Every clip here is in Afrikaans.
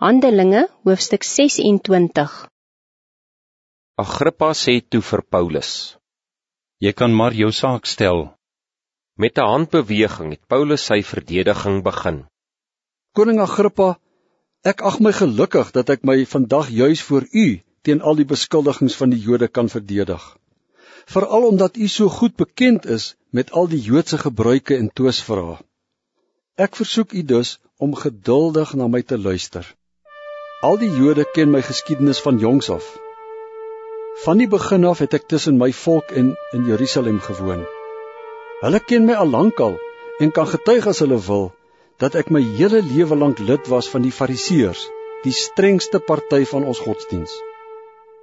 Handelinge hoofstuk 26 Agrippa sê toe vir Paulus. Jy kan maar jou saak stel. Met 'n handbeweging het Paulus sy verdediging begin. Koning Agrippa, ek ag my gelukkig dat ek my vandag juis voor u teen al die beskuldigings van die Jode kan verdedig. Veral omdat u so goed bekend is met al die Joodse gebruike en twisvrae. Ek versoek u dus om geduldig na my te luister. Al die Jode ken my geskiedenis van jongs af. Van die begin af het ek tussen my volk in in Jerusalem gewoon. Hulle ken my al lankal en kan getuig as hulle wil dat ek my hele lewe lank lid was van die Fariseërs, die strengste party van ons godsdiens.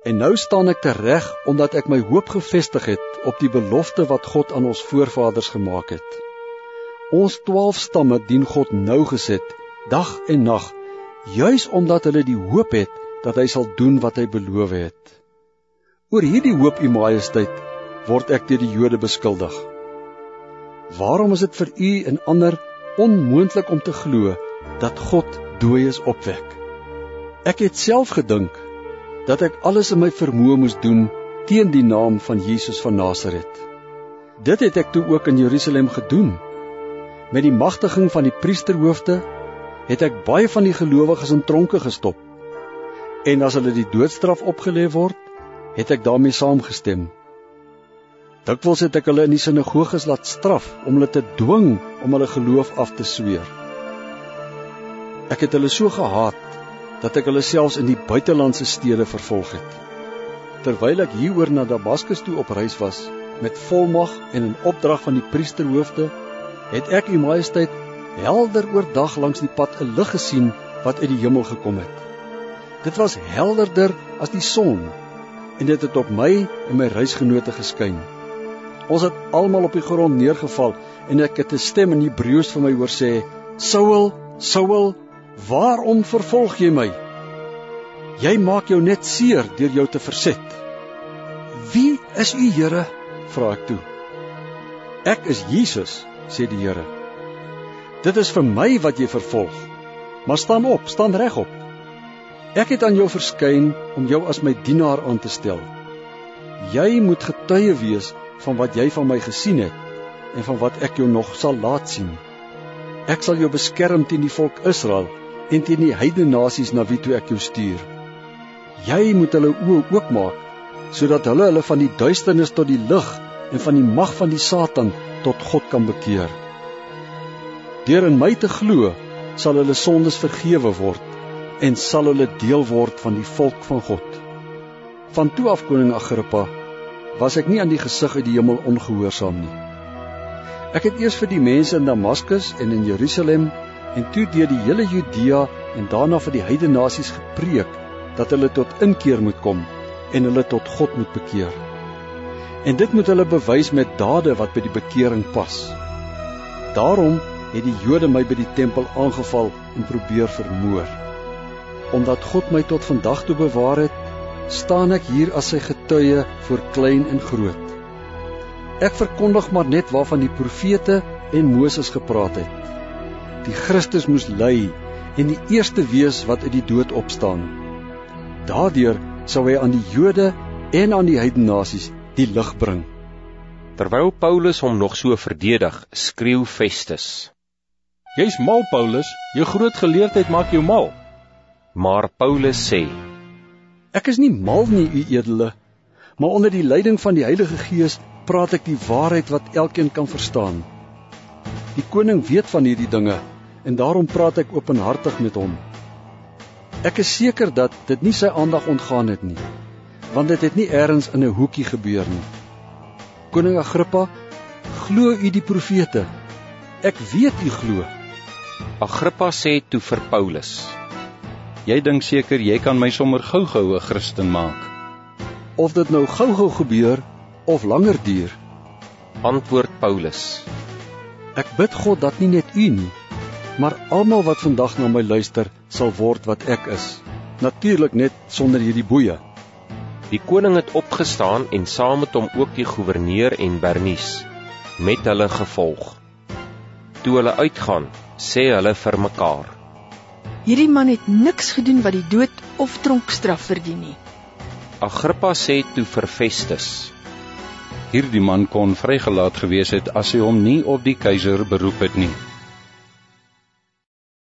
En nou staan ek tereg omdat ek my hoop gevestig het op die belofte wat God aan ons voorvaders gemaak het. Ons 12 stamme dien God nougeset dag en nag juis omdat hulle die hoop het dat hy sal doen wat hy beloof het. Oor hierdie hoop, U Majesteit, word ek deur die Jode beskuldig. Waarom is dit vir u en ander onmoontlik om te glo dat God dooies opwek? Ek het self gedink dat ek alles in my vermoë moes doen teen die naam van Jesus van Nasaret. Dit het ek toe ook in Jerusalem gedoen met die magtiging van die priesterhoofde het ek baie van die gelowiges in tronke gestop. En as hulle die doodstraf opgelê word, het ek daarmee saamgestem. Dikwels het ek hulle in die sinagoges laat straf om hulle te dwing om hulle geloof af te sweer. Ek het hulle so gehaat dat ek hulle selfs in die buitelandse stede vervolg het. Terwyl ek hieroor na Damaskus toe op reis was met volmag en in opdrag van die priesterhoofde, het ek u majesteit helder oordag langs die pad 'n lig gesien wat uit die hemel gekom het. Dit was helderder as die son en dit het op my en my reisgenote geskyn. Ons het almal op die grond neergeval en ek het 'n stem in Hebreëus vir my hoor sê: "Saul, Saul, waarom vervolg jy my? Jy maak jou net seer deur jou te verset." "Wie is u, Here?" vra ek toe. "Ek is Jesus," sê die Here. Dit is vir my wat jy vervolg. Maar staan op, staan regop. Ek het aan jou verskyn om jou as my dienaar aan te stel. Jy moet getuie wees van wat jy van my gesien het en van wat ek jou nog sal laat sien. Ek sal jou beskerm teen die volk Israel en teen die heidene nasies na wie toe ek jou stuur. Jy moet hulle oë oopmaak sodat hulle hulle van die duisternis tot die lig en van die mag van die Satan tot God kan bekeer. Deur in my te glo, sal hulle sondes vergewe word en sal hulle deel word van die volk van God. Van toe af koning Agrippa, was ek nie aan die gesig uit die hemel ongehoorsaam nie. Ek het eers vir die mense in Damaskus en in Jerusalem en toe deur die hele Judea en daarna vir die heidene nasies gepreek dat hulle tot inkeer moet kom en hulle tot God moet bekeer. En dit moet hulle bewys met dade wat by die bekering pas. Daarom het die Jode my by die tempel aangeval en probeer vermoor. Omdat God my tot vandag toe bewaar het, staan ek hier as sy getuie vir klein en groot. Ek verkondig maar net waarvan die profete en Moses gepraat het. Die Christus moes ly en die eerste wees wat uit die dood opstaan. Daardeur sou hy aan die Jode en aan die heidene nasies die lig bring. Terwyl Paulus hom nog so verdedig, skreeu Festus: Jy's mal Paulus, jou groot geleerdheid maak jou mal. Maar Paulus sê: Ek is nie mal nie, u edele, maar onder die leiding van die Heilige Gees praat ek die waarheid wat elkeen kan verstaan. Die koning weet van hierdie dinge en daarom praat ek openhartig met hom. Ek is seker dat dit nie sy aandag ontgaan het nie, want dit het nie eers in 'n hoekie gebeur nie. Koning Agrippa, glo u die profete? Ek weet u glo. Agrippa sê toe vir Paulus: Jy dink seker jy kan my sommer gou-gou 'n Christen maak. Of dit nou gou-gou gebeur of langer duur, antwoord Paulus. Ek bid God dat nie net u nie, maar almal wat vandag na my luister sal word wat ek is. Natuurlik net sonder hierdie boeye. Die koning het opgestaan en saam met hom ook die goewerneur en Bernice met hulle gevolg. Toe hulle uitgaan, sê hulle vir mekaar: Hierdie man het niks gedoen wat die dood of tronkstraf verdien nie. Agrippa sê toe vir Festus: Hierdie man kon vrygelaat gewees het as hy hom nie op die keiser beroep het nie.